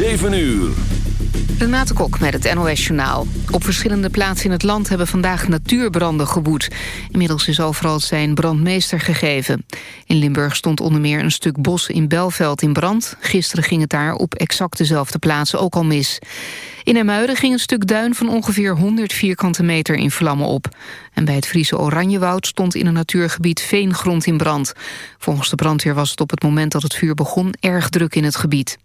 7 uur. Renate Kok met het NOS Journaal. Op verschillende plaatsen in het land hebben vandaag natuurbranden gewoed. Inmiddels is overal zijn brandmeester gegeven. In Limburg stond onder meer een stuk bos in Belveld in brand. Gisteren ging het daar op exact dezelfde plaatsen ook al mis. In Emuiden ging een stuk duin van ongeveer 100 vierkante meter in vlammen op. En bij het Friese Oranjewoud stond in een natuurgebied veengrond in brand. Volgens de brandweer was het op het moment dat het vuur begon erg druk in het gebied.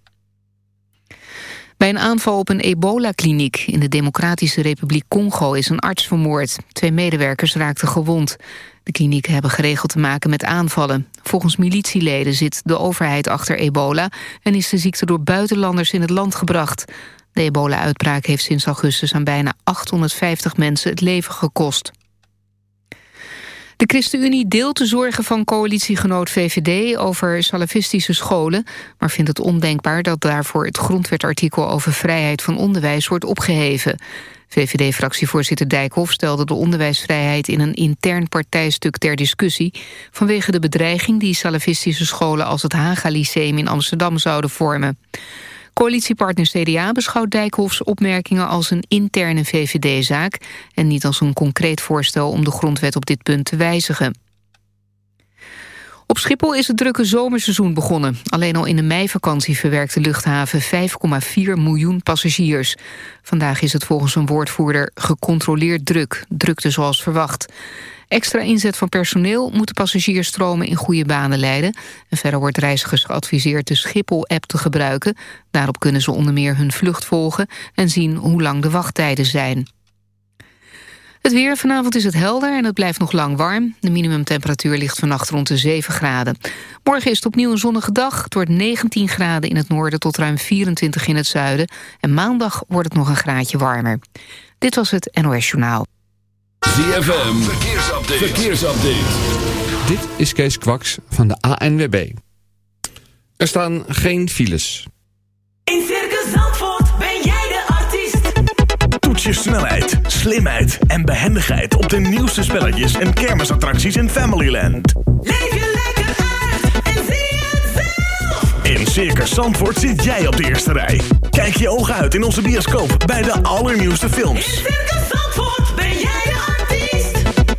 Bij een aanval op een ebola-kliniek in de Democratische Republiek Congo is een arts vermoord. Twee medewerkers raakten gewond. De klinieken hebben geregeld te maken met aanvallen. Volgens militieleden zit de overheid achter ebola... en is de ziekte door buitenlanders in het land gebracht. De ebola-uitbraak heeft sinds augustus aan bijna 850 mensen het leven gekost. De ChristenUnie deelt de zorgen van coalitiegenoot VVD over salafistische scholen, maar vindt het ondenkbaar dat daarvoor het grondwetartikel over vrijheid van onderwijs wordt opgeheven. VVD-fractievoorzitter Dijkhoff stelde de onderwijsvrijheid in een intern partijstuk ter discussie vanwege de bedreiging die salafistische scholen als het Haga Lyceum in Amsterdam zouden vormen. Coalitiepartner CDA beschouwt Dijkhoffs opmerkingen als een interne VVD-zaak... en niet als een concreet voorstel om de grondwet op dit punt te wijzigen. Op Schiphol is het drukke zomerseizoen begonnen. Alleen al in de meivakantie verwerkt de luchthaven 5,4 miljoen passagiers. Vandaag is het volgens een woordvoerder gecontroleerd druk. Drukte zoals verwacht. Extra inzet van personeel moet de passagiersstromen in goede banen leiden. En verder wordt reizigers geadviseerd de Schiphol-app te gebruiken. Daarop kunnen ze onder meer hun vlucht volgen en zien hoe lang de wachttijden zijn. Het weer, vanavond is het helder en het blijft nog lang warm. De minimumtemperatuur ligt vannacht rond de 7 graden. Morgen is het opnieuw een zonnige dag. Het wordt 19 graden in het noorden tot ruim 24 in het zuiden. En maandag wordt het nog een graadje warmer. Dit was het NOS Journaal. ZFM, verkeersupdate. verkeersupdate. Dit is Kees Kwaks van de ANWB. Er staan geen files. In Circus Zandvoort ben jij de artiest. Toets je snelheid, slimheid en behendigheid op de nieuwste spelletjes en kermisattracties in Familyland. Leef je lekker uit en zie het zelf. In Circus Zandvoort zit jij op de eerste rij. Kijk je ogen uit in onze bioscoop bij de allernieuwste In films. Circus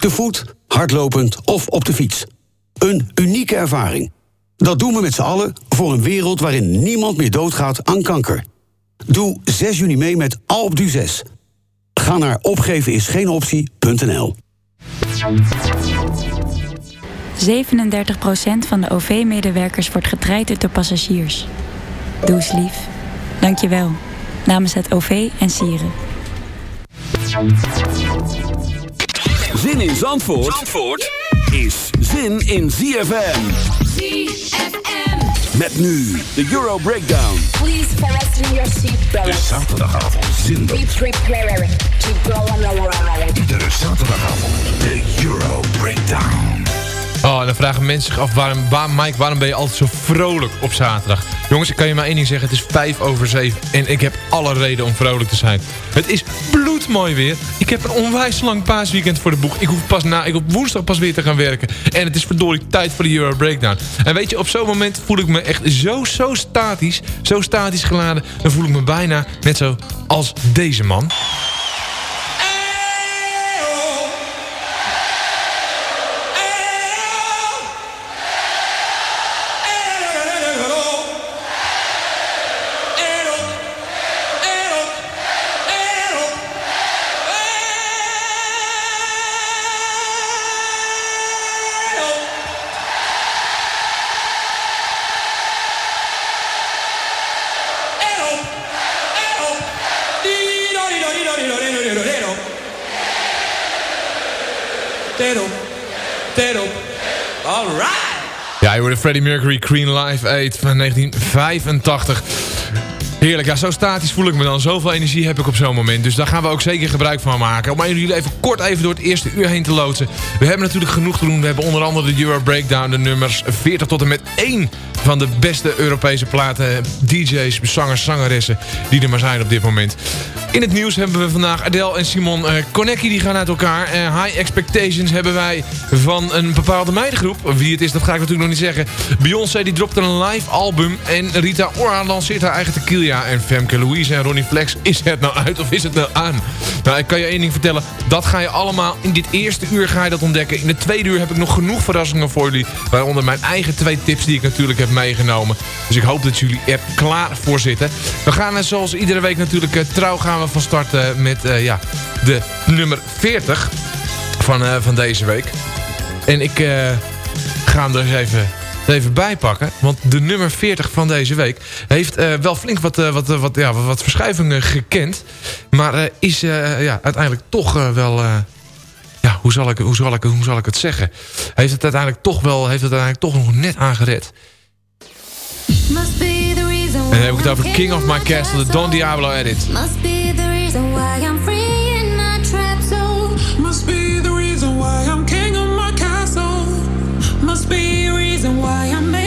Te voet, hardlopend of op de fiets. Een unieke ervaring. Dat doen we met z'n allen voor een wereld waarin niemand meer doodgaat aan kanker. Doe 6 juni mee met Alpe d'Huez. Ga naar opgevenisgeenoptie.nl 37% van de OV-medewerkers wordt getraind door passagiers. Doe eens lief. Dank je wel. Namens het OV en Sieren. Zin in Zandvoort, Zandvoort is zin in ZFM. ZFM. Met nu de Euro Breakdown. Please fasten your seatbelt. De zaterdagavond zinder. Be prepared to go on a Iedere zaterdagavond de Euro Breakdown. Dan vragen mensen zich af... Waarom, waar, Mike, waarom ben je altijd zo vrolijk op zaterdag? Jongens, ik kan je maar één ding zeggen. Het is vijf over zeven en ik heb alle reden om vrolijk te zijn. Het is bloedmooi weer. Ik heb een onwijs lang paasweekend voor de boeg. Ik hoef, pas na, ik hoef woensdag pas weer te gaan werken. En het is verdorie tijd voor de Euro Breakdown. En weet je, op zo'n moment voel ik me echt zo, zo statisch. Zo statisch geladen. Dan voel ik me bijna net zo als deze man. Freddie Mercury Green Live 8 van 1985. Heerlijk, ja, zo statisch voel ik me dan. Zoveel energie heb ik op zo'n moment. Dus daar gaan we ook zeker gebruik van maken. Om jullie even kort even door het eerste uur heen te loodsen. We hebben natuurlijk genoeg te doen. We hebben onder andere de Euro Breakdown, de nummers 40 tot en met 1 van de beste Europese platen. DJ's, zangers, zangeressen die er maar zijn op dit moment. In het nieuws hebben we vandaag Adele en Simon uh, Konecki, die gaan uit elkaar. Uh, High Expectations hebben wij van een bepaalde meidengroep. Wie het is, dat ga ik natuurlijk nog niet zeggen. Beyoncé die dropt een live album. En Rita Ora lanceert haar eigen tequila. En Femke Louise en Ronnie Flex, is het nou uit of is het nou aan? Nou, ik kan je één ding vertellen. Dat ga je allemaal in dit eerste uur ga je dat ontdekken. In het tweede uur heb ik nog genoeg verrassingen voor jullie. Waaronder mijn eigen twee tips die ik natuurlijk heb meegenomen. Dus ik hoop dat jullie er klaar voor zitten. We gaan eh, zoals iedere week natuurlijk trouw gaan we van start uh, met uh, ja, de nummer 40 van, uh, van deze week. En ik ga hem er eens even, even bij pakken. Want de nummer 40 van deze week heeft wel flink wat, wat, wat, ja, wat, wat verschuivingen gekend. Maar is ja, uiteindelijk toch wel... ja, hoe zal, ik, hoe, zal ik, hoe zal ik het zeggen? Heeft het uiteindelijk toch wel heeft het uiteindelijk toch nog net aangered. En dan heb ik het over King of My Castle, de Don Diablo edit. Reason why I'm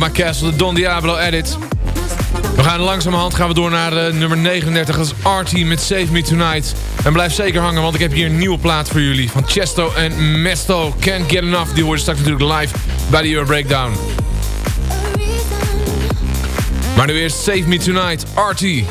op de Don Diablo edit. We gaan langzamerhand gaan we door naar uh, nummer 39. Dat is Artie met Save Me Tonight. En blijf zeker hangen, want ik heb hier een nieuwe plaat voor jullie. Van Chesto en Mesto. Can't Get Enough. Die hoor je straks natuurlijk live bij de Euro Breakdown. Maar nu eerst Save Me Tonight, Artie.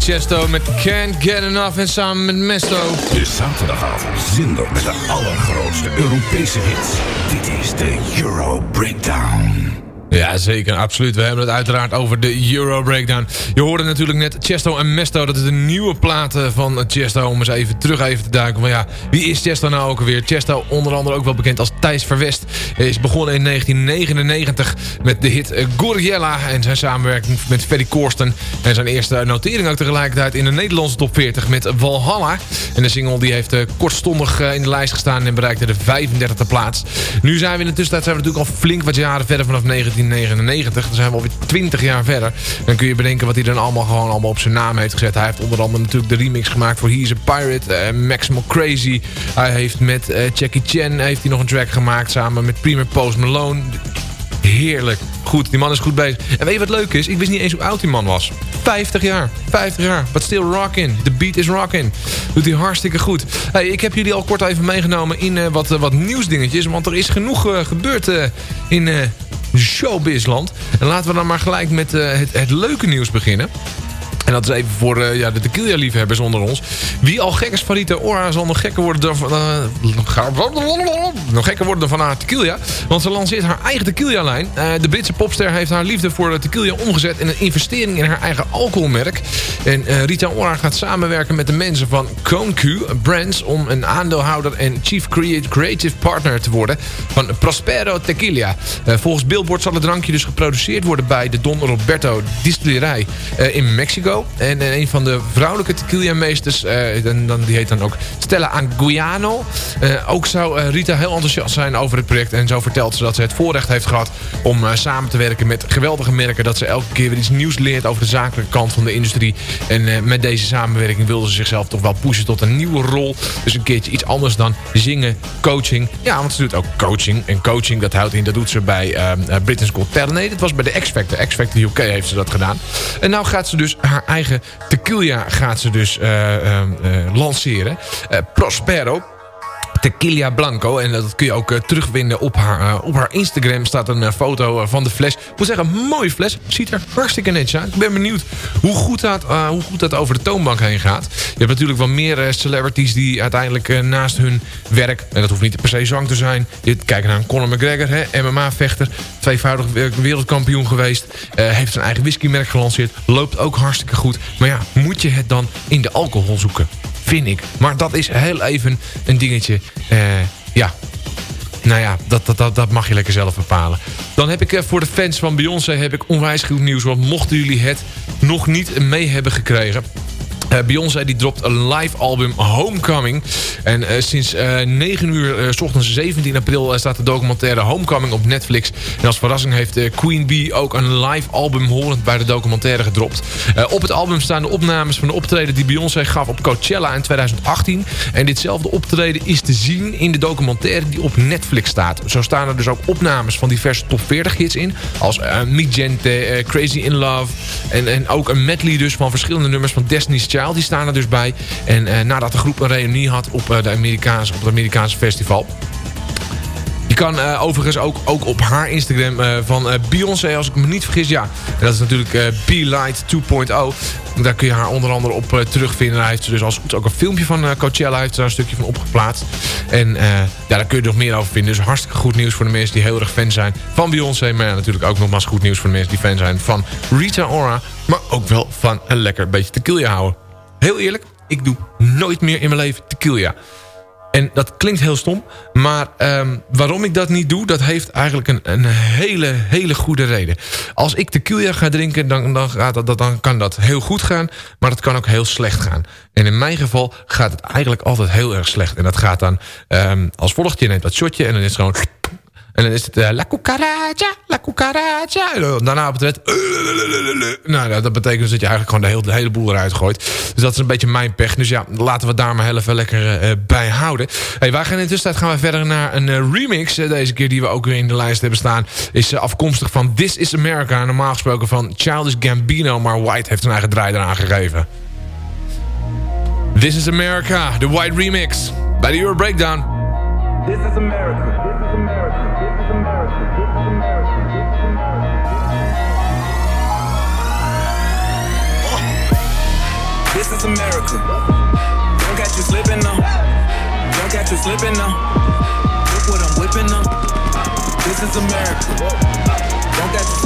Chesto met Can't Get Enough en samen met Mesto. De zaterdagavond zender met de allergrootste Europese hits. Dit is de Euro Breakdown. Ja, zeker. Absoluut. We hebben het uiteraard over de Euro Breakdown. Je hoorde natuurlijk net Chesto en Mesto. Dat is de nieuwe platen van Chesto. Om eens even terug even te duiken. Maar ja, wie is Chesto nou ook alweer? Chesto, onder andere ook wel bekend als Thijs Verwest. Is begonnen in 1999 met de hit Goriella. En zijn samenwerking met Ferry Korsten. En zijn eerste notering ook tegelijkertijd in de Nederlandse top 40 met Valhalla. En de single die heeft eh, kortstondig eh, in de lijst gestaan. En bereikte de 35e plaats. Nu zijn we in de tussentijd zijn we natuurlijk al flink wat jaren verder vanaf 19 1999. Dan zijn we alweer 20 jaar verder. Dan kun je bedenken wat hij dan allemaal gewoon allemaal op zijn naam heeft gezet. Hij heeft onder andere natuurlijk de remix gemaakt voor He's a Pirate. Uh, Maximal Crazy. Hij heeft met uh, Jackie Chan heeft hij nog een track gemaakt samen met Premier Post Malone. Heerlijk. Goed, die man is goed bezig. En weet je wat leuk is? Ik wist niet eens hoe oud die man was. 50 jaar. 50 jaar. But still rocking. The beat is rocking. Doet hij hartstikke goed. Hey, ik heb jullie al kort even meegenomen in uh, wat, uh, wat nieuwsdingetjes. Want er is genoeg uh, gebeurd in showbizland. En laten we dan maar gelijk met het, het leuke nieuws beginnen. En dat is even voor uh, ja, de tequila-liefhebbers onder ons. Wie al gek is van Rita Ora zal nog gekker worden dan, uh, nog gekker worden dan van haar tequila. Want ze lanceert haar eigen tequila-lijn. Uh, de Britse popster heeft haar liefde voor tequila omgezet... in een investering in haar eigen alcoholmerk. En Rita Ora gaat samenwerken met de mensen van Concu Brands... om een aandeelhouder en chief creative partner te worden van Prospero Tequila. volgens Billboard zal het drankje dus geproduceerd worden... bij de Don Roberto Distillerij in Mexico. En een van de vrouwelijke tequila-meesters, uh, dan, die heet dan ook Stella Anguiano. Uh, ook zou uh, Rita heel enthousiast zijn over het project. En zo vertelt ze dat ze het voorrecht heeft gehad om samen te werken met geweldige merken. Dat ze elke keer weer iets nieuws leert over de zakelijke kant van de industrie. En met deze samenwerking wilde ze zichzelf toch wel pushen tot een nieuwe rol. Dus een keertje iets anders dan zingen, coaching. Ja, want ze doet ook coaching. En coaching, dat houdt in, dat doet ze bij Britain's Got Talent. Nee, dat was bij de X-Factor. X-Factor UK heeft ze dat gedaan. En nou gaat ze dus haar eigen tequila gaat ze dus uh, uh, lanceren. Prospero. Tequila Blanco. En dat kun je ook uh, terugvinden op haar, uh, op haar Instagram. staat een uh, foto van de fles. Ik moet zeggen, mooie fles. Ziet er hartstikke netjes uit. Ik ben benieuwd hoe goed dat, hoe goed dat over de toonbank heen gaat. Je hebt natuurlijk wel meer celebrities die uiteindelijk naast hun werk... en dat hoeft niet per se zang te zijn. Je kijkt naar Conor McGregor, MMA-vechter. Tweevoudig wereldkampioen geweest. heeft zijn eigen whiskymerk gelanceerd. Loopt ook hartstikke goed. Maar ja, moet je het dan in de alcohol zoeken? Vind ik. Maar dat is heel even een dingetje. Uh, ja, nou ja, dat, dat, dat, mag je lekker zelf bepalen. Dan heb ik uh, voor de fans van Beyoncé heb ik onwijs goed nieuws. Want mochten jullie het nog niet mee hebben gekregen... Uh, Beyoncé die dropt een live album Homecoming. En uh, sinds uh, 9 uur s ochtends 17 april staat de documentaire Homecoming op Netflix. En als verrassing heeft Queen Bee ook een live album horend bij de documentaire gedropt. op het album staan de opnames van de optreden die Beyoncé gaf op Coachella in 2018. En ditzelfde optreden is te zien in de documentaire die op Netflix staat. Zo staan er dus ook opnames van diverse top 40 hits in. Als uh, Gente, Crazy in Love. En, en ook een medley dus van verschillende nummers van Destiny's Child die staan er dus bij. En uh, nadat de groep een reunie had op, uh, de Amerikaanse, op het Amerikaanse festival. Je kan uh, overigens ook, ook op haar Instagram van Beyoncé, als ik me niet vergis. Ja, en dat is natuurlijk uh, Be-Light 2.0. Daar kun je haar onder andere op terugvinden. Daar heeft dus als goed ook een filmpje van Coachella. heeft daar een stukje van opgeplaatst. En ja, daar kun je nog meer over vinden. Dus hartstikke goed nieuws voor de mensen die heel erg fan zijn van Beyoncé. Maar natuurlijk ook nogmaals goed nieuws voor de mensen die fan zijn van Rita Ora. Maar ook wel van een lekker beetje tequila houden. Heel eerlijk, ik doe nooit meer in mijn leven tequila. En dat klinkt heel stom, maar um, waarom ik dat niet doe... dat heeft eigenlijk een, een hele, hele goede reden. Als ik tequila ga drinken, dan, dan, gaat dat, dan kan dat heel goed gaan... maar het kan ook heel slecht gaan. En in mijn geval gaat het eigenlijk altijd heel erg slecht. En dat gaat dan um, als volgt. Je neemt dat shotje en dan is het gewoon... En dan is het uh, la cucaracha, la cucaracha. Daarna op het Nou, dat betekent dus dat je eigenlijk gewoon de hele, hele boel eruit gooit. Dus dat is een beetje mijn pech. Dus ja, laten we daar maar heel even lekker uh, bij houden. Hey, wij gaan in de tussentijd gaan we verder naar een remix. deze keer die we ook weer in de lijst hebben staan. Is afkomstig van This is America. Normaal gesproken van Childish Gambino. Maar White heeft een eigen draai eraan gegeven. This is America, de White remix. Bij de Euro Breakdown. This is America. it's a miracle. Don't catch you slipping now. Don't catch you slipping now. Look what I'm whipping up. This is America. Don't catch you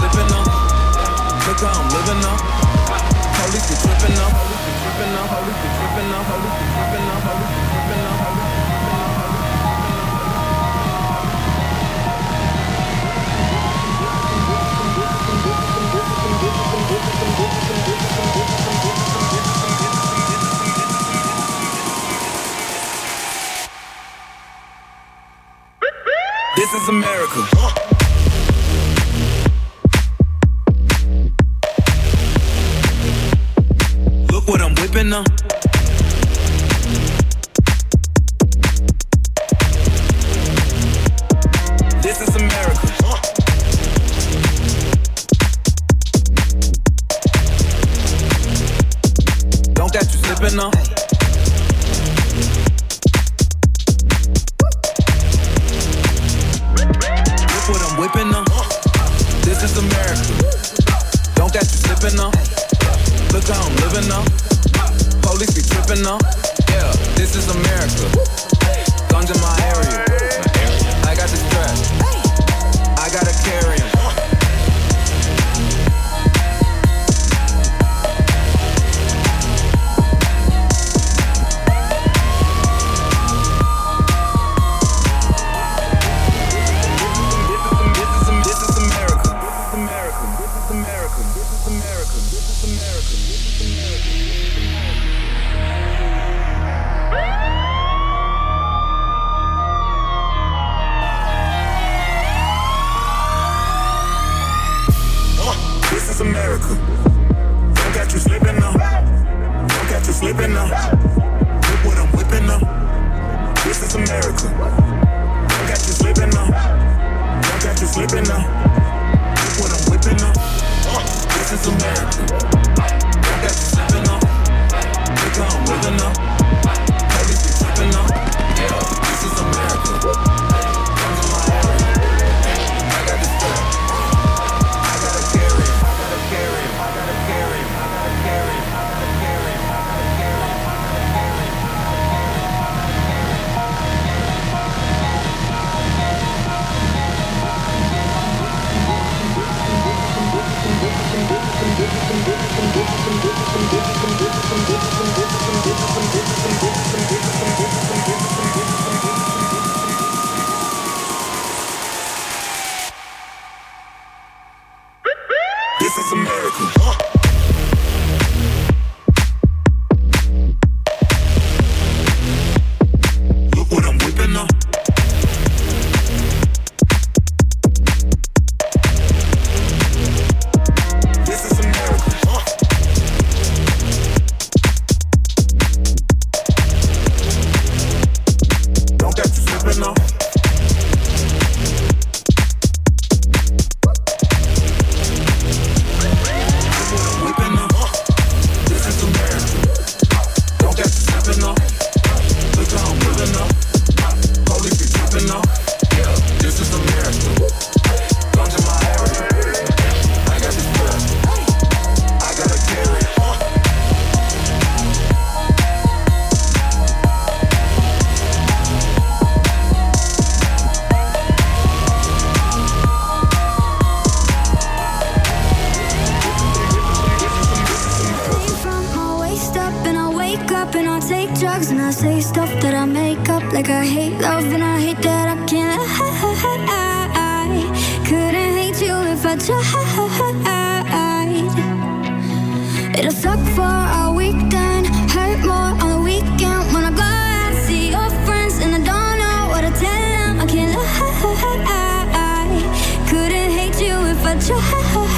drugs and I say stuff that I make up like I hate love and I hate that I can't. I couldn't hate you if I tried. It'll suck for a week then, hurt more on the weekend when I go out see your friends and I don't know what to tell them. I can't. I couldn't hate you if I tried.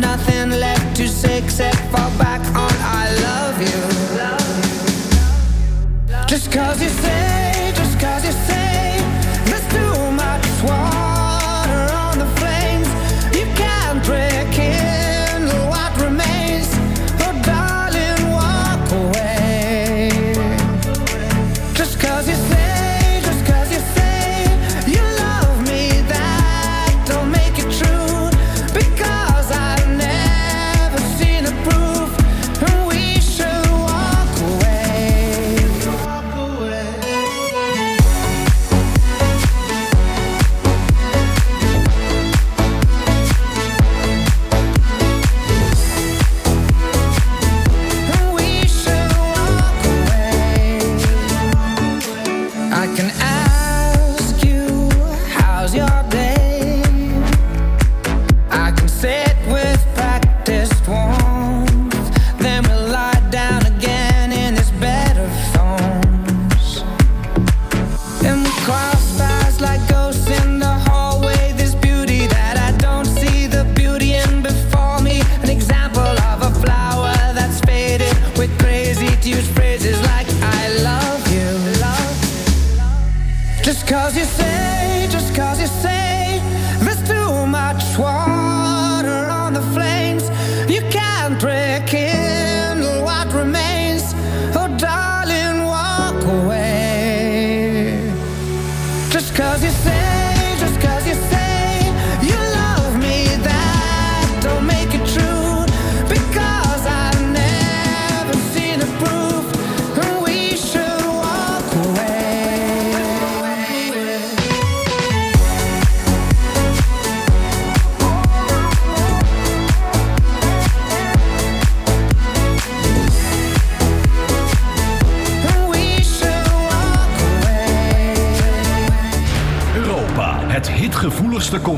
Nothing left to say except fall back on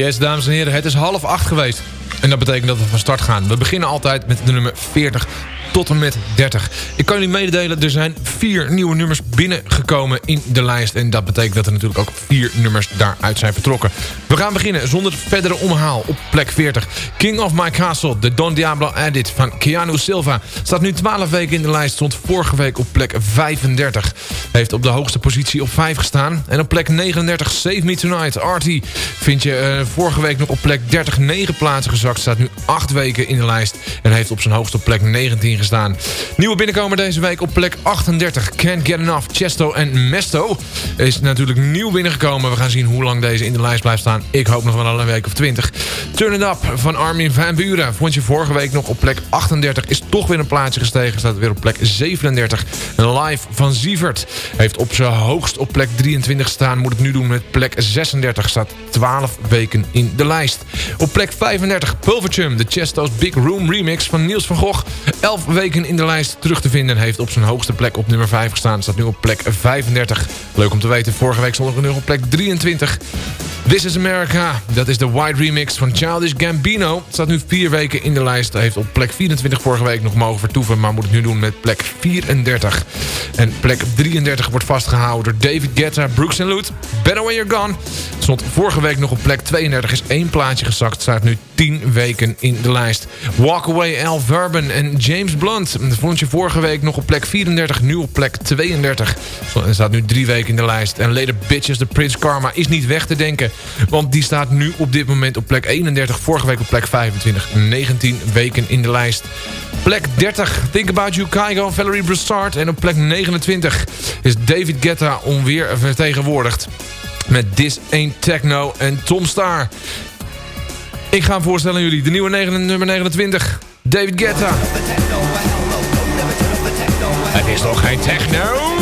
Yes, dames en heren, het is half acht geweest. En dat betekent dat we van start gaan. We beginnen altijd met de nummer 40 tot en met 30. Ik kan jullie mededelen, er zijn vier nieuwe nummers binnengekomen in de lijst. En dat betekent dat er natuurlijk ook vier nummers daaruit zijn vertrokken. We gaan beginnen zonder verdere omhaal op plek 40. King of My Castle, de Don Diablo edit van Keanu Silva. Staat nu 12 weken in de lijst, stond vorige week op plek 35. Heeft op de hoogste positie op 5 gestaan. En op plek 39, Save Me Tonight, Artie. Vind je eh, vorige week nog op plek 30 9 plaatsen gezakt. Staat nu 8 weken in de lijst. En heeft op zijn hoogste plek 19 gestaan. Nieuwe binnenkomer deze week op plek 38. Can't Get Enough, Chesto en Mesto. Is natuurlijk nieuw binnengekomen. We gaan zien hoe lang deze in de lijst blijft staan. Ik hoop nog wel een week of 20. Turn It Up van Armin van Buren. Vond je vorige week nog op plek 38. Is toch weer een plaatsje gestegen. Staat weer op plek 37. Live van Sievert. Heeft op zijn hoogst op plek 23 staan. Moet het nu doen met plek 36. Staat 12 weken in de lijst. Op plek 35 Pulverchum. De Chesto's Big Room remix van Niels van Gogh. 11 weken in de lijst terug te vinden. Heeft op zijn hoogste plek op nummer 5 gestaan. Staat nu op plek 35. Leuk om te weten. Vorige week stond er nu op plek 23. This is America. Dat is de wide remix van Childish Gambino. Staat nu vier weken in de lijst. Heeft op plek 24 vorige week nog mogen vertoeven. Maar moet het nu doen met plek 34. En plek 33 wordt vastgehouden door David Guetta, Brooks Loot. Better When You're Gone. Stond vorige week nog op plek 32. Is één plaatje gezakt. Staat nu 10 weken in de lijst. Walk Away, Al Verben en James Blunt. Vond je vorige week nog op plek 34. Nu op plek 32. En staat nu drie weken in de lijst. En Later Bitches, de Prince Karma, is niet weg te denken. Want die staat nu op dit moment op plek 31. Vorige week op plek 25. 19 weken in de lijst. Plek 30, Think About You, Kygo, Valerie Broussard. En op plek 29 is David Guetta onweer vertegenwoordigd. Met This Ain't Techno en Tom Star. Ik ga hem voorstellen aan jullie. De nieuwe nummer 29. David Guetta. Het is nog geen techno.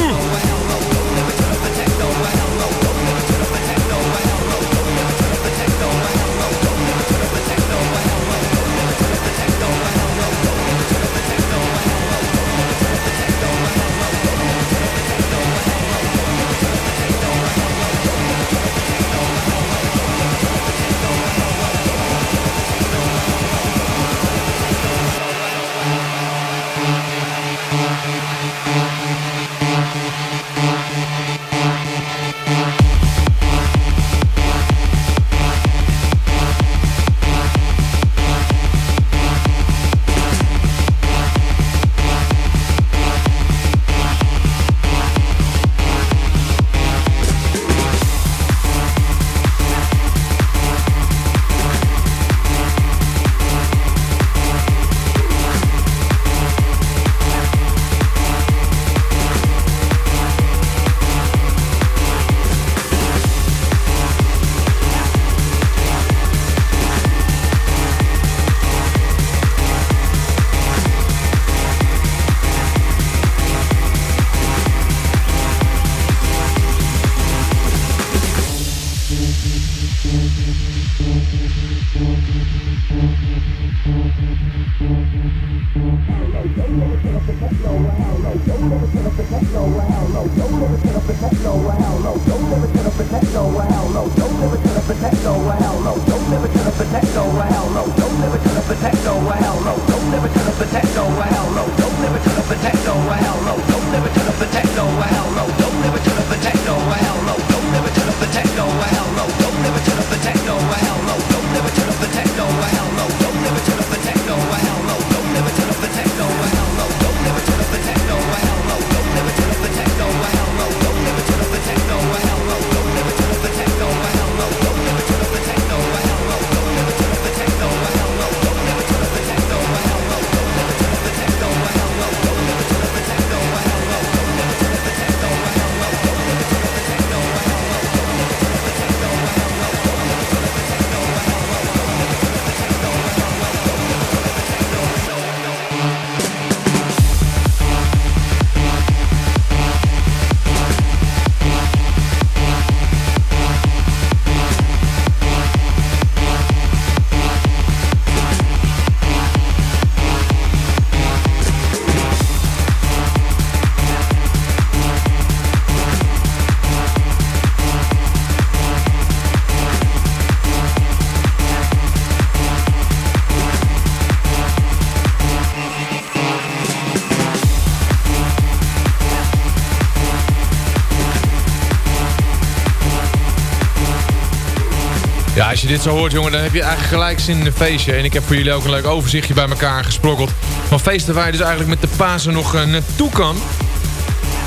Je dit zo hoort, jongen, dan heb je eigenlijk gelijk zin in een feestje. En ik heb voor jullie ook een leuk overzichtje bij elkaar gesprokkeld. Van feesten waar je dus eigenlijk met de Pasen nog uh, naartoe kan.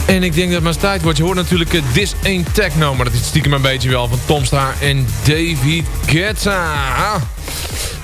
En ik denk dat het maar tijd wordt. Je hoort natuurlijk uh, This Ain't Techno, maar dat is stiekem een beetje wel van Tom Star en David Guetta.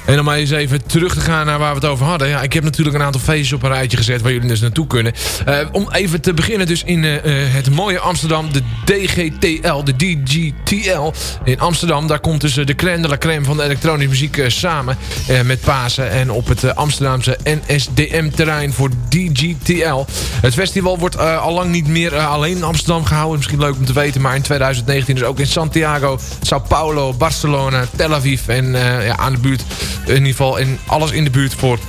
En om eens even terug te gaan naar waar we het over hadden. Ja, ik heb natuurlijk een aantal feestjes op een rijtje gezet waar jullie dus naartoe kunnen. Uh, om even te beginnen dus in het mooie Amsterdam. De DGTL, de DGTL in Amsterdam. Daar komt dus de crème de la crème van de elektronische muziek samen. met Pasen. En op het Amsterdamse NSDM-terrein voor DGTL. Het festival wordt al lang niet meer alleen in Amsterdam gehouden. Misschien leuk om te weten. Maar in 2019 dus ook in Santiago, Sao Paulo, Barcelona, Tel Aviv. En ja, aan de buurt in ieder geval in alles in de buurt voor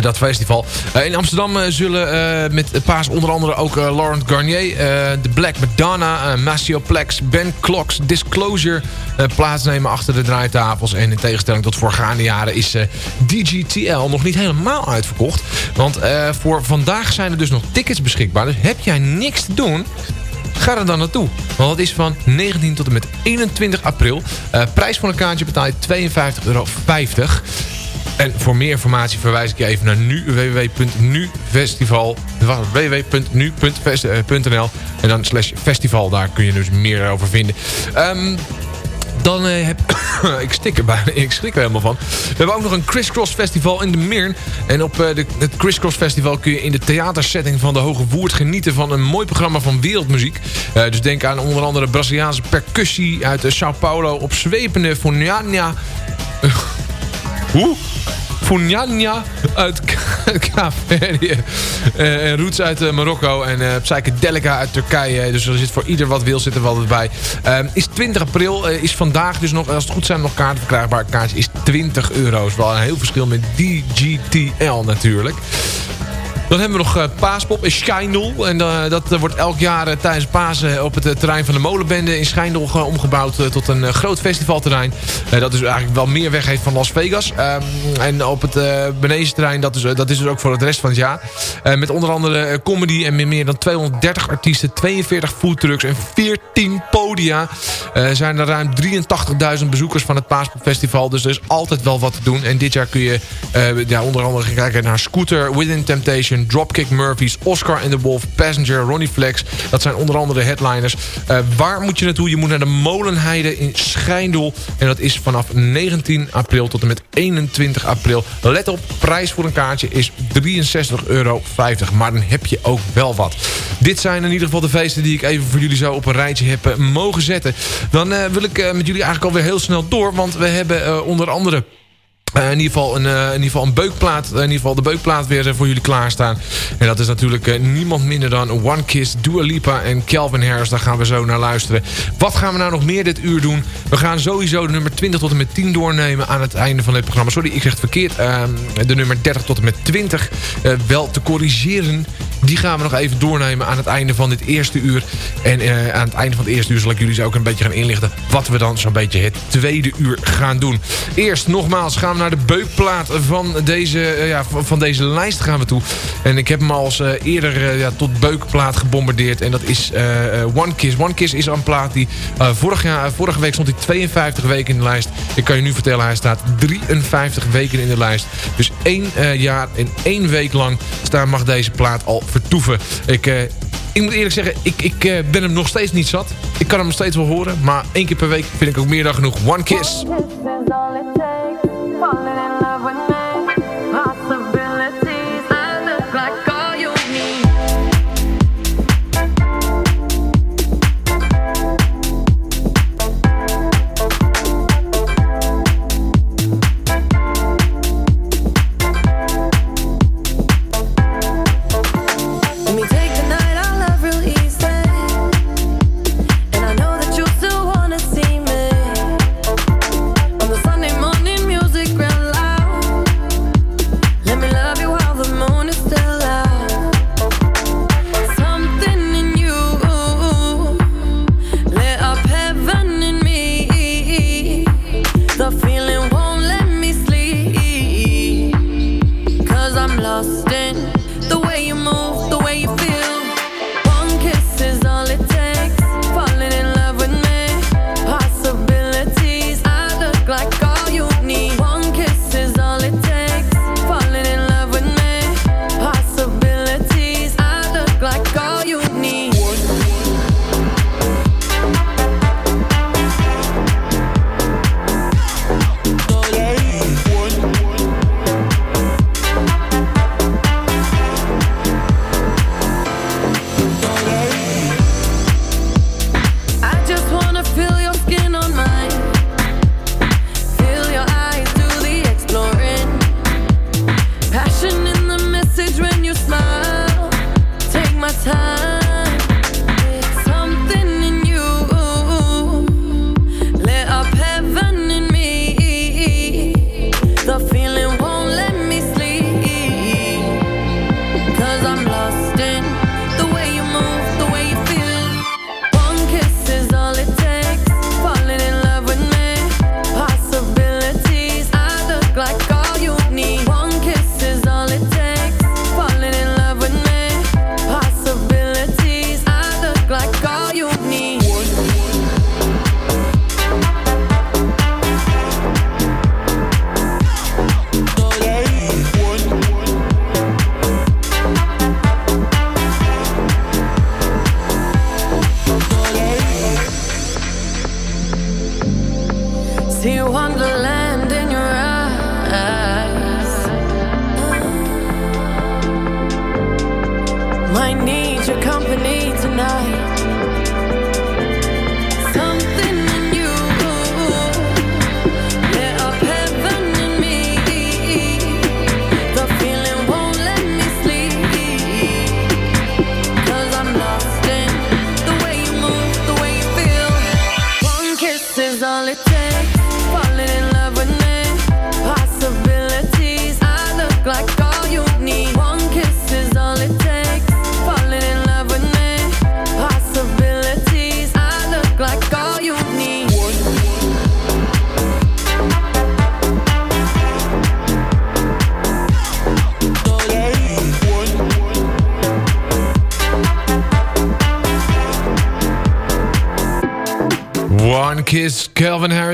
dat festival. Uh, in Amsterdam uh, zullen met paas onder andere ook Laurent Garnier, de Black Madonna, Maceo Plex, Ben Clocks, Disclosure plaatsnemen achter de draaitafels. En in tegenstelling tot voorgaande jaren is DGTL nog niet helemaal uitverkocht. Want voor vandaag zijn er dus nog tickets beschikbaar. Dus heb jij niks te doen, Ga er dan naartoe. Want dat is van 19 tot en met 21 april. Prijs voor een kaartje betaal je 52,50 euro. En voor meer informatie verwijs ik je even naar nu www.nufestival www.nu.nl en dan slash festival. Daar kun je dus meer over vinden. Um, dan uh, heb ik stik er bijna, ik schrik er helemaal van. We hebben ook nog een Crisscross Festival in de Meern. En op uh, de, het Crisscross Festival kun je in de theatersetting van de Hoge Woerd genieten van een mooi programma van wereldmuziek. Uh, dus denk aan onder andere Braziliaanse percussie uit Sao Paulo op zwepende Foniania. Hoe? Funjanja uit Kaapverdië. Uh, en Roots uit uh, Marokko. En uh, Psychedelica uit Turkije. Dus er zit voor ieder wat wil zitten wel bij. Uh, is 20 april. is vandaag dus nog, als het goed zijn, nog kaarten verkrijgbaar. Kaartje is 20 euro. Is wel een heel verschil met DGTL natuurlijk. Dan hebben we nog uh, Paaspop in Schijndel. En uh, dat uh, wordt elk jaar tijdens Pasen op het terrein van de Molenbende in Schijndel omgebouwd tot een groot festivalterrein. dat dus eigenlijk wel meer weg heeft van Las Vegas. Um, en op het Benezenterrein, dat is, dat is dus ook voor het rest van het jaar. met onder andere comedy en meer dan 230 artiesten, 42 foodtrucks en 14 podia. zijn er ruim 83.000 bezoekers van het Paaspop Festival. Dus er is altijd wel wat te doen. En dit jaar kun je onder andere kijken naar Scooter, Within Temptation, Dropkick Murphys, Oscar and the Wolf, Passenger, Ronnie Flex. Dat zijn onder andere de headliners. Uh, waar moet je naartoe? Je moet naar de Molenheide in Schijndel. En dat is vanaf 19 april tot en met 21 april. Let op, prijs voor een kaartje is 63,50 euro. Maar dan heb je ook wel wat. Dit zijn in ieder geval de feesten die ik even voor jullie zo op een rijtje heb uh, mogen zetten. Dan uh, wil ik met jullie eigenlijk alweer heel snel door. Want we hebben onder andere... Uh, in, ieder geval een, uh, in ieder geval een beukplaat. In ieder geval de beukplaat weer voor jullie klaarstaan. En dat is natuurlijk niemand minder dan One Kiss, Dua Lipa en Calvin Harris. Daar gaan we zo naar luisteren. Wat gaan we nou nog meer dit uur doen? We gaan sowieso de nummer 20 tot en met 10 doornemen aan het einde van dit programma. Sorry, ik zeg het verkeerd. Ehm, de nummer 30 tot en met 20 wel te corrigeren. Die gaan we nog even doornemen aan het einde van dit eerste uur. En aan het einde van het eerste uur zal ik jullie ook een beetje gaan inlichten... wat we dan zo'n beetje het tweede uur gaan doen. Eerst nogmaals gaan we naar de beukplaat van deze, uh, ja, van deze lijst gaan we toe. En ik heb hem al uh, eerder uh, ja, tot beukplaat gebombardeerd. En dat is One Kiss. One Kiss is een plaat die vorig jaar, vorige week stond hij 52 weken in de lijst. Ik kan je nu vertellen, hij staat 53 weken in de lijst. Dus één jaar en één week lang staan mag deze plaat al vertoeven. Ik... ik moet eerlijk zeggen, ik, ik ben hem nog steeds niet zat. Ik kan hem nog steeds wel horen. Maar één keer per week vind ik ook meer dan genoeg. One Kiss.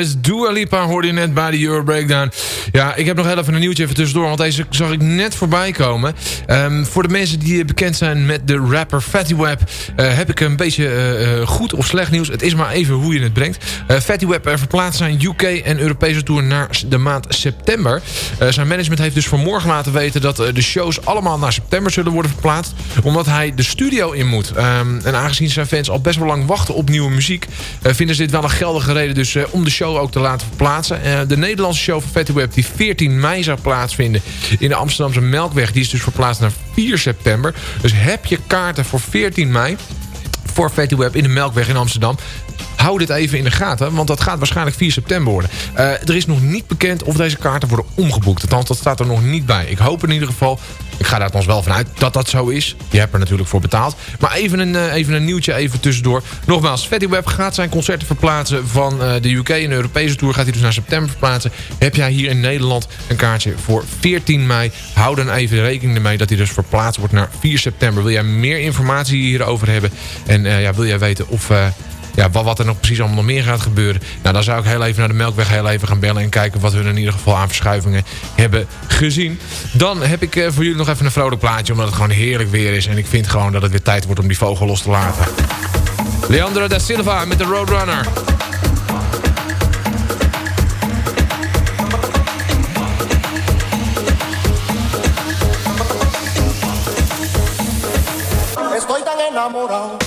Harris, Dua Lipa hoorde je net bij de Euro Breakdown. Ja, ik heb nog heel even een nieuwtje even tussendoor, want deze zag ik net voorbij komen. Ehm, voor de mensen die bekend zijn met de rapper Fatty Web... eh, heb ik een beetje eh, eh, goed of slecht nieuws. Het is maar even hoe je het brengt. Eh Fatty Web eh, verplaatst zijn UK en Europese tour naar de maand september. Eh, zijn management heeft dus vanmorgen laten weten... dat eh, de shows allemaal naar september zullen worden verplaatst... omdat hij de studio in moet. Ehm, en aangezien zijn fans al best wel lang wachten op nieuwe muziek... eh, vinden ze dit wel een geldige reden dus, eh, om de show ook te laten verplaatsen. Eh, de Nederlandse show van Fatty Web die 14 mei zou plaatsvinden in de Amsterdamse Melkweg... die is dus verplaatst naar 4 september. Dus heb je kaarten voor 14 mei voor Fatty Web in de Melkweg in Amsterdam. Hou dit even in de gaten, want dat gaat waarschijnlijk 4 september worden. Eh, er is nog niet bekend of deze kaarten worden omgeboekt. Althans, dat staat er nog niet bij. Ik hoop in ieder geval, ik ga daar althans wel vanuit dat dat zo is. Je hebt er natuurlijk voor betaald. Maar even een, eh, even een nieuwtje even tussendoor. Nogmaals, Fatty Web gaat zijn concerten verplaatsen van eh, de UK en Europese Tour. Gaat hij dus naar september verplaatsen. Heb jij hier in Nederland een kaartje voor 14 mei? Hou dan even rekening ermee dat hij dus verplaatst wordt naar 4 september. Wil jij meer informatie hierover hebben? En ja, wil jij weten of... ja, wat, er nog precies allemaal meer gaat gebeuren. Nou, dan zou ik heel even naar de Melkweg heel even gaan bellen... en kijken wat we in ieder geval aan verschuivingen hebben gezien. Dan heb ik eh, voor jullie nog even een vrolijk plaatje... omdat het gewoon heerlijk weer is. En ik vind gewoon dat het weer tijd wordt om die vogel los te laten. Leandro da Silva met de Roadrunner. Estoy tan enamorado.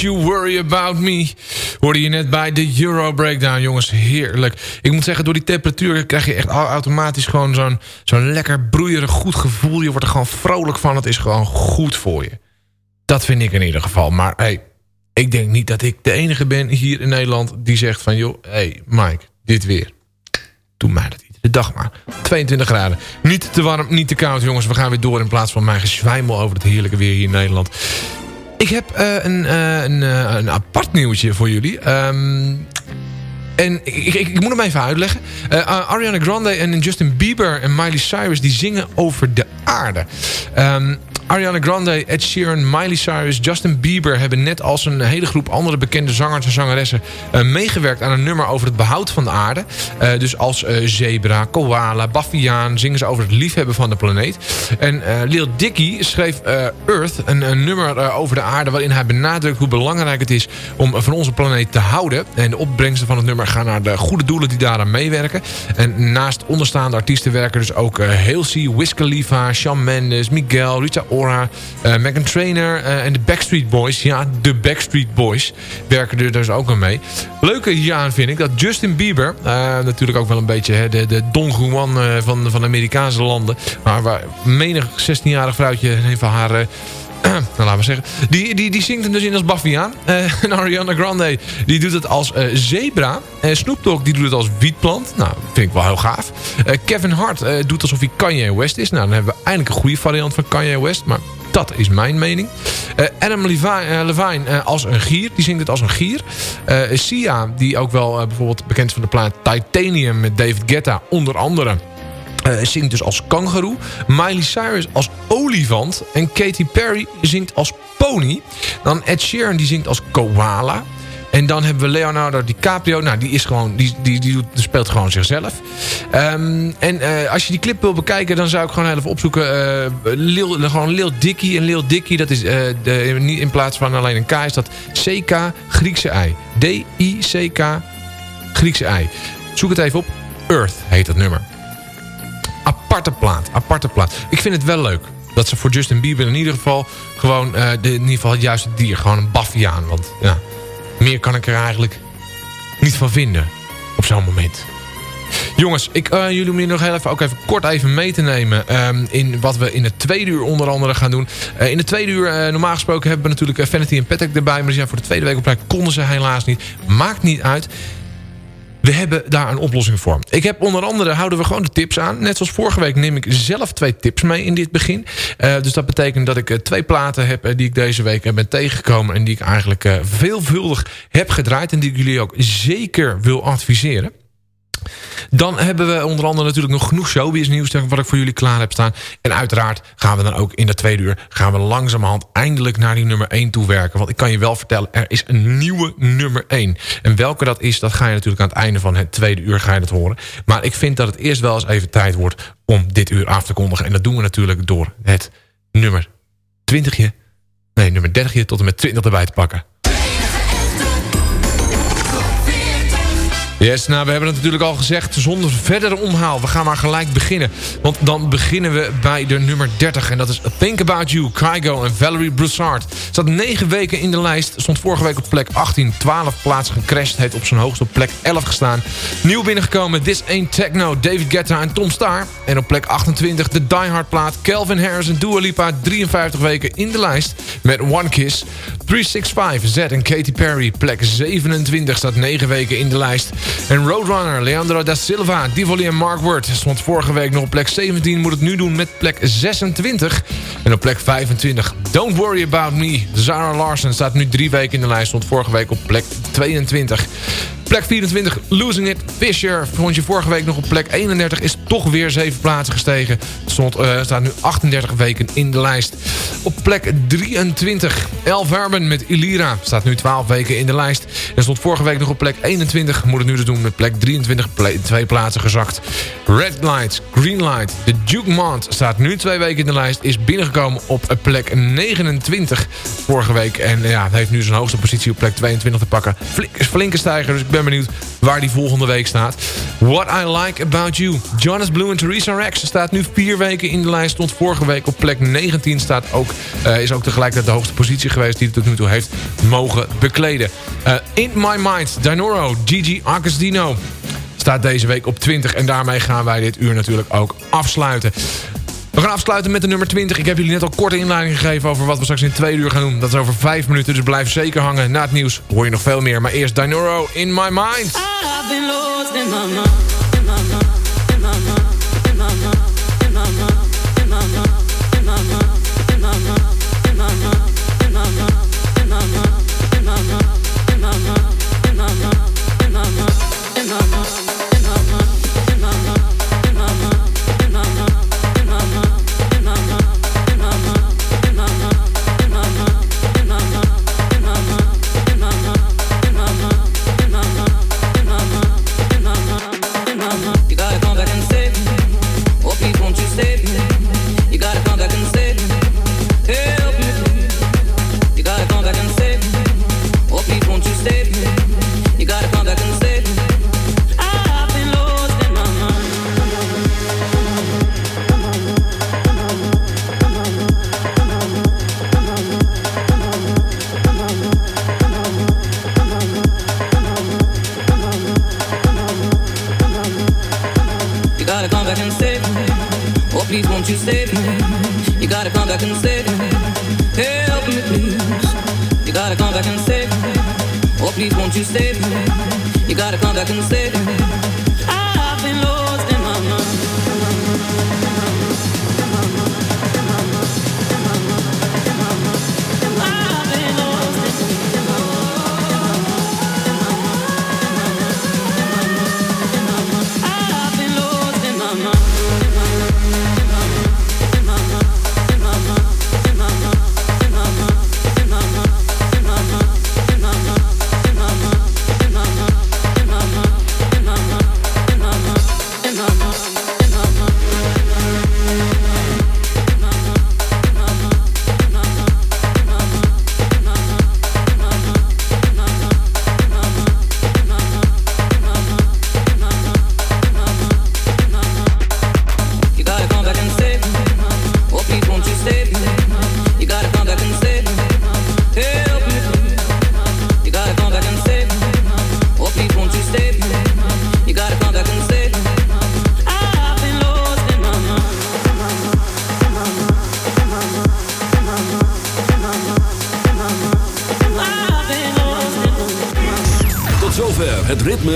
You Worry About Me. Hoorde je net bij de Euro Breakdown, jongens. Heerlijk. Ik moet zeggen, door die temperatuur krijg je echt automatisch gewoon zo'n zo'n lekker broeierig goed gevoel. Je wordt er gewoon vrolijk van. Het is gewoon goed voor je. Dat vind ik in ieder geval. Maar hey, ik denk niet dat ik de enige ben hier in Nederland die zegt van... joh, hey Mike, dit weer. Doe mij dat iedere dag maar. 22 graden. Niet te warm, niet te koud, jongens. We gaan weer door in plaats van mijn gezwijmel over het heerlijke weer hier in Nederland. Ik heb uh, een, uh, een, uh, een apart nieuwtje voor jullie. Um, en ik, ik, ik, moet hem even uitleggen. Ariana Grande en Justin Bieber en Miley Cyrus... die zingen over de aarde. Um, Ariana Grande, Ed Sheeran, Miley Cyrus, Justin Bieber... hebben net als een hele groep andere bekende zangers en zangeressen... Uh, meegewerkt aan een nummer over het behoud van de aarde. Uh, dus als uh, zebra, koala, baviaan... zingen ze over het liefhebben van de planeet. En Lil Dicky schreef Earth, een, een nummer over de aarde... waarin hij benadrukt hoe belangrijk het is om van onze planeet te houden. En de opbrengsten van het nummer gaan naar de goede doelen die daaraan meewerken. En naast onderstaande artiesten werken dus ook Halsey, Wiz Khalifa... Shawn Mendes, Miguel, Rita Ora, uh, Megan Trainer uh, en de Backstreet Boys. Ja, de Backstreet Boys werken er dus ook aan mee. Leuke hieraan vind ik dat Justin Bieber, uh, natuurlijk ook wel een beetje hè, de, de Don Juan van, van Amerikaanse landen. Maar waar menig 16-jarig vrouwtje heeft van haar... nou, laten we zeggen. Die, die, die zingt hem dus in als Baviaan. En Ariana Grande die doet het als uh, zebra. Uh, Snoop Dogg die doet het als wietplant. Nou, vind ik wel heel gaaf. Kevin Hart doet alsof hij Kanye West is. Nou, dan hebben we eindelijk een goede variant van Kanye West. Maar dat is mijn mening. Adam Levine als een gier. Die zingt het als een gier. Sia, die ook wel bijvoorbeeld bekend is van de plaat Titanium met David Guetta. Onder andere... Uh, zingt dus als kangaroo. Miley Cyrus als olifant. En Katy Perry zingt als pony. Dan Ed Sheeran die zingt als koala. En dan hebben we Leonardo DiCaprio. Nou, die, is gewoon, die, die, die, speelt gewoon zichzelf. Um, en uh, als je die clip wil bekijken... dan zou ik gewoon even opzoeken... Uh, gewoon Lil Dicky. En Lil Dicky, dat is uh, de, in plaats van alleen een K... is dat CK Griekse ei. D-I-C-K Griekse ei. Zoek het even op. Earth heet dat nummer aparte plaat. Aparte plaat. Ik vind het wel leuk. Dat ze voor Justin Bieber in ieder geval gewoon uh, de, in ieder geval het juiste dier. Gewoon een baviaan. Want ja, meer kan ik er eigenlijk niet van vinden. Op zo'n moment. Jongens, ik uh, jullie om nog heel even, ook even kort even mee te nemen... Um, in wat we in het tweede uur onder andere gaan doen. Uh, in het tweede uur, normaal gesproken, hebben we natuurlijk Vanity en Patrick erbij... maar die zijn voor de tweede week op plek. Konden ze helaas niet. Maakt niet uit. We hebben daar een oplossing voor. Ik heb onder andere, houden we gewoon de tips aan. Net zoals vorige week neem ik zelf twee tips mee in dit begin. Uh, dus dat betekent dat ik uh, twee platen heb uh, die ik deze week ben tegengekomen. En die ik eigenlijk veelvuldig heb gedraaid. En die ik jullie ook zeker wil adviseren. Dan hebben we onder andere natuurlijk nog genoeg showbiz nieuws... wat ik voor jullie klaar heb staan. En uiteraard gaan we dan ook in de tweede uur... gaan we langzamerhand eindelijk naar die nummer 1 toe werken. Want ik kan je wel vertellen, er is een nieuwe nummer 1. En welke dat is, dat ga je natuurlijk aan het einde van het tweede uur ga dat horen. Maar ik vind dat het eerst wel eens even tijd wordt... om dit uur af te kondigen. En dat doen we natuurlijk door het nummer 20 Nee, nummer 30 tot en met 20 erbij te pakken. Yes, nou we hebben het natuurlijk al gezegd zonder verdere omhaal. We gaan maar gelijk beginnen. Want dan beginnen we bij de nummer 30. En dat is Think About You, Kygo en Valerie Broussard. Zat 9 weken in de lijst. Stond vorige week op plek 18. 12 plaatsen gecrashed. Heeft op zijn hoogste op plek 11 gestaan. Nieuw binnengekomen This Ain't Techno, David Guetta en Tom Staar. En op plek 28 de Die Hard plaat Calvin Harris en Dua Lipa. 53 weken in de lijst met One Kiss. 365, Z en Katy Perry. Plek 27 staat 9 weken in de lijst. En Roadrunner, Leandro da Silva, Divoli en Mark Word stond vorige week nog op plek 17. Moet het nu doen met plek 26. En op plek 25, Don't Worry About Me. Zara Larsen staat nu drie weken in de lijst. Stond vorige week op plek 22. Plek 24, Losing It. Fisher vond je vorige week nog op plek 31. Is toch weer 7 plaatsen gestegen. Stond, uh, staat nu 38 weken in de lijst. Op plek 23, El Verben met Ilira. Staat nu 12 weken in de lijst. En stond vorige week nog op plek 21. Moet het nu dus doen met plek 23. twee plaatsen gezakt. Red Light, Green Light. De Duke Mont staat nu twee weken in de lijst. Is binnengekomen op plek 29 vorige week. En ja, heeft nu zijn hoogste positie op plek 22 te pakken. Flink, flinke stijger. Dus ik ben benieuwd waar die volgende week staat. What I Like About You. Jonas Blue en Theresa Rex staat nu vier weken in de lijst. Stond vorige week op plek 19. Staat ook, uh, is ook tegelijkertijd de hoogste positie geweest die het tot nu toe heeft mogen bekleden. Uh, in My Mind, Dinoro, Gigi Agostino staat deze week op 20. En daarmee gaan wij dit uur natuurlijk ook afsluiten. We gaan afsluiten met de nummer 20. Ik heb jullie net al korte inleiding gegeven over wat we straks in twee uur gaan doen. Dat is over vijf minuten, dus blijf zeker hangen. Na het nieuws hoor je nog veel meer. Maar eerst Dinoro, In My Mind. I've been lost in my mind, in my mind, back and stay. Help me, please. You gotta come back and stay. Oh, please, won't you stay? You gotta come back and stay.